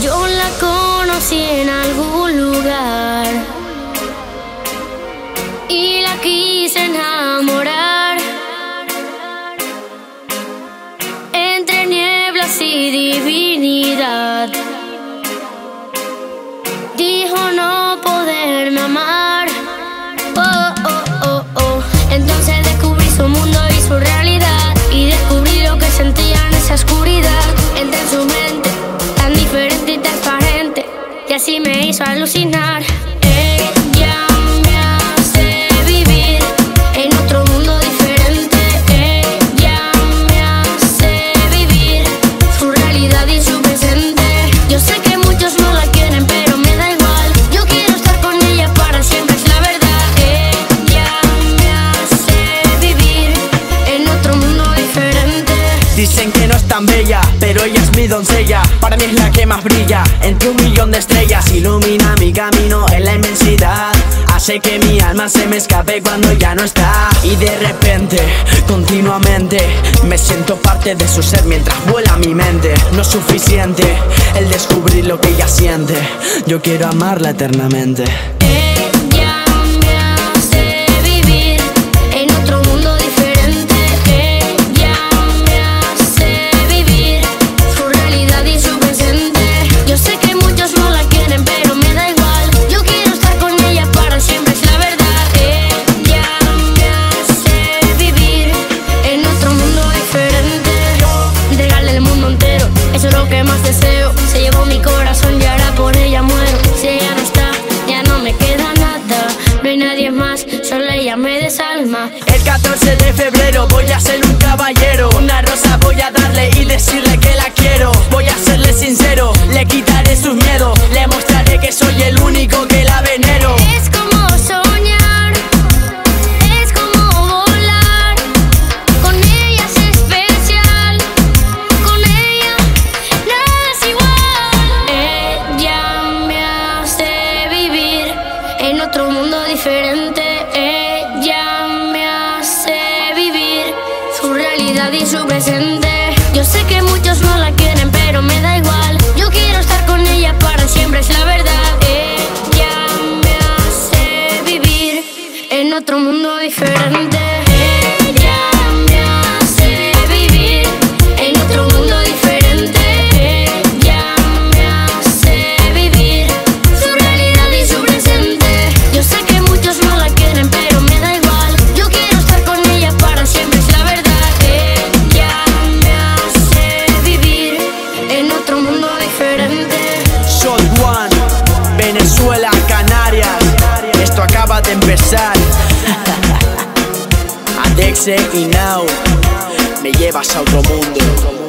Yo la conocí en algún si me hizo alucinar. mi doncella, para mí es la que más brilla. Entre un millón de estrellas ilumina mi camino en la inmensidad. Hace que mi alma se me escape cuando ya no está. Y de repente, continuamente, me siento parte de su ser mientras vuela mi mente. No es suficiente el descubrir lo que ella siente. Yo quiero amarla eternamente. El 14 de febrero di su presente. Yo sé que muchos no la quieren, pero me da igual. Yo quiero estar con ella para siempre, es la verdad. Ella me hace vivir en otro mundo diferente. say now. Me llevas a otro mundo.